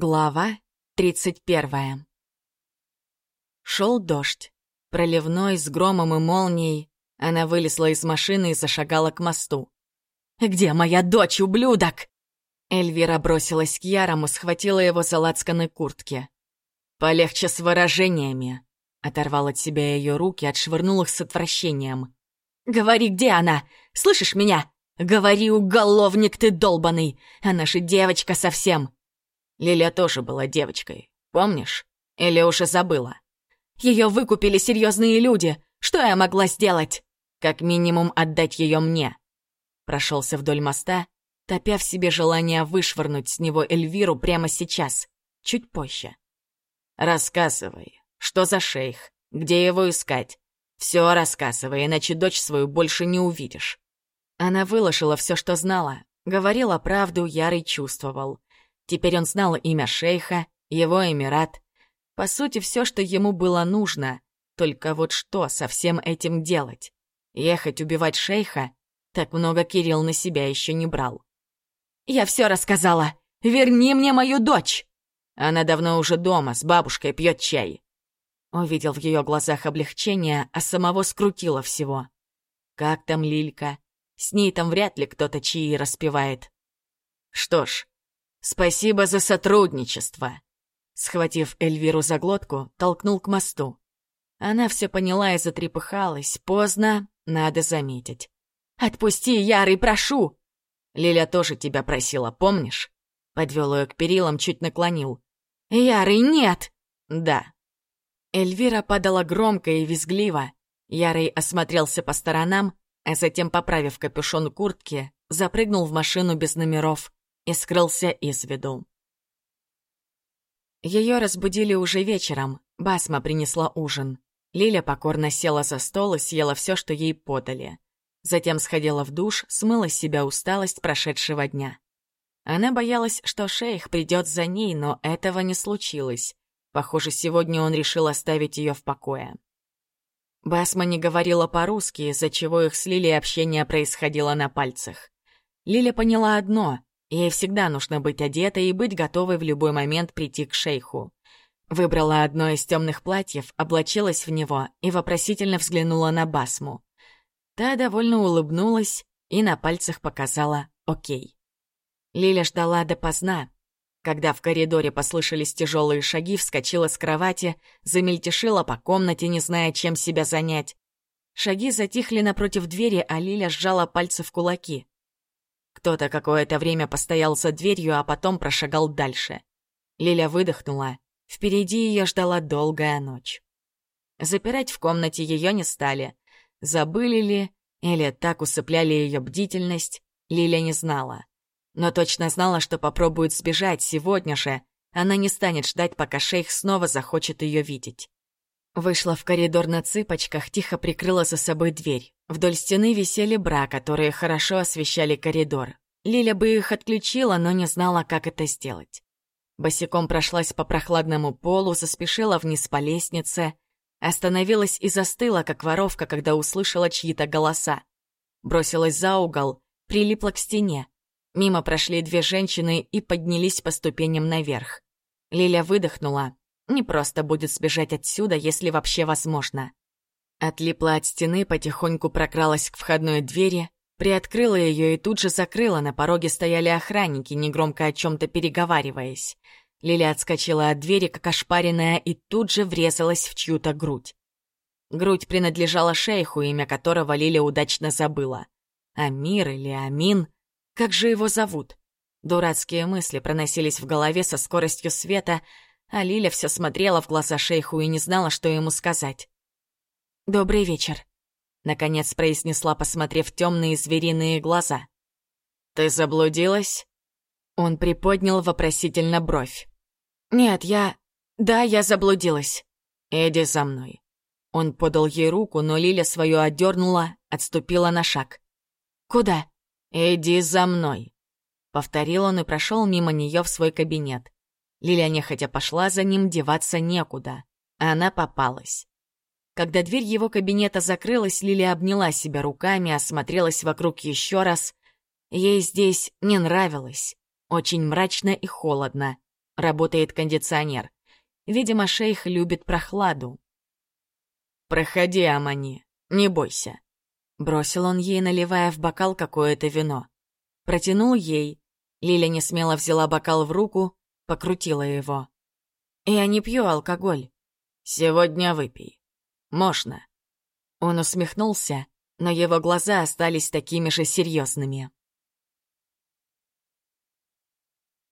Глава 31 Шел дождь. Проливной, с громом и молнией. Она вылезла из машины и зашагала к мосту. «Где моя дочь, ублюдок?» Эльвира бросилась к Ярому, схватила его за лацканы куртки. «Полегче с выражениями», — оторвал от себя ее руки, отшвырнул их с отвращением. «Говори, где она? Слышишь меня? Говори, уголовник ты долбаный! Она же девочка совсем!» Лиля тоже была девочкой, помнишь? Или уже забыла? Ее выкупили серьезные люди. Что я могла сделать? Как минимум отдать ее мне. Прошелся вдоль моста, топя в себе желание вышвырнуть с него Эльвиру прямо сейчас, чуть позже. Рассказывай, что за шейх? Где его искать? Все рассказывай, иначе дочь свою больше не увидишь. Она выложила все, что знала, говорила правду, Ярый чувствовал. Теперь он знал имя шейха, его эмират. По сути, все, что ему было нужно. Только вот что со всем этим делать? Ехать убивать шейха? Так много Кирилл на себя еще не брал. «Я все рассказала! Верни мне мою дочь!» Она давно уже дома, с бабушкой пьет чай. Увидел в ее глазах облегчение, а самого скрутило всего. Как там Лилька? С ней там вряд ли кто-то чаи распевает. Что ж, «Спасибо за сотрудничество!» Схватив Эльвиру за глотку, толкнул к мосту. Она все поняла и затрепыхалась. Поздно, надо заметить. «Отпусти, Ярый, прошу!» Лиля тоже тебя просила, помнишь? Подвел ее к перилам, чуть наклонил. «Ярый, нет!» «Да». Эльвира падала громко и визгливо. Ярый осмотрелся по сторонам, а затем, поправив капюшон куртки, запрыгнул в машину без номеров и скрылся из виду. Ее разбудили уже вечером, Басма принесла ужин. Лиля покорно села за стол и съела все, что ей подали. Затем сходила в душ, смыла с себя усталость прошедшего дня. Она боялась, что шейх придет за ней, но этого не случилось. Похоже, сегодня он решил оставить ее в покое. Басма не говорила по-русски, из-за чего их с Лилей общение происходило на пальцах. Лиля поняла одно Ей всегда нужно быть одетой и быть готовой в любой момент прийти к шейху. Выбрала одно из темных платьев, облачилась в него и вопросительно взглянула на Басму. Та довольно улыбнулась и на пальцах показала «Окей». Лиля ждала допоздна. Когда в коридоре послышались тяжелые шаги, вскочила с кровати, замельтешила по комнате, не зная, чем себя занять. Шаги затихли напротив двери, а Лиля сжала пальцы в кулаки. Кто-то какое-то время постоял за дверью, а потом прошагал дальше. Лиля выдохнула. Впереди ее ждала долгая ночь. Запирать в комнате ее не стали. Забыли ли, или так усыпляли ее бдительность, Лиля не знала. Но точно знала, что попробует сбежать сегодня же. Она не станет ждать, пока шейх снова захочет ее видеть. Вышла в коридор на цыпочках, тихо прикрыла за собой дверь. Вдоль стены висели бра, которые хорошо освещали коридор. Лиля бы их отключила, но не знала, как это сделать. Босиком прошлась по прохладному полу, заспешила вниз по лестнице, остановилась и застыла, как воровка, когда услышала чьи-то голоса. Бросилась за угол, прилипла к стене. Мимо прошли две женщины и поднялись по ступеням наверх. Лиля выдохнула, не просто будет сбежать отсюда, если вообще возможно. Отлипла от стены, потихоньку прокралась к входной двери, приоткрыла ее и тут же закрыла. На пороге стояли охранники, негромко о чем-то переговариваясь. Лиля отскочила от двери, как ошпаренная, и тут же врезалась в чью-то грудь. Грудь принадлежала шейху, имя которого Лиля удачно забыла. Амир или Амин? Как же его зовут? Дурацкие мысли проносились в голове со скоростью света, а Лиля все смотрела в глаза шейху и не знала, что ему сказать. «Добрый вечер», — наконец произнесла, посмотрев темные звериные глаза. «Ты заблудилась?» Он приподнял вопросительно бровь. «Нет, я... Да, я заблудилась. Иди за мной». Он подал ей руку, но Лиля свою отдернула, отступила на шаг. «Куда?» «Иди за мной», — повторил он и прошел мимо нее в свой кабинет. Лиля нехотя пошла за ним, деваться некуда. Она попалась. Когда дверь его кабинета закрылась, Лиля обняла себя руками, осмотрелась вокруг еще раз. Ей здесь не нравилось. Очень мрачно и холодно. Работает кондиционер. Видимо, шейх любит прохладу. «Проходи, Амани, не бойся», — бросил он ей, наливая в бокал какое-то вино. Протянул ей. Лиля не смело взяла бокал в руку, покрутила его. «Я не пью алкоголь. Сегодня выпей. Можно». Он усмехнулся, но его глаза остались такими же серьезными.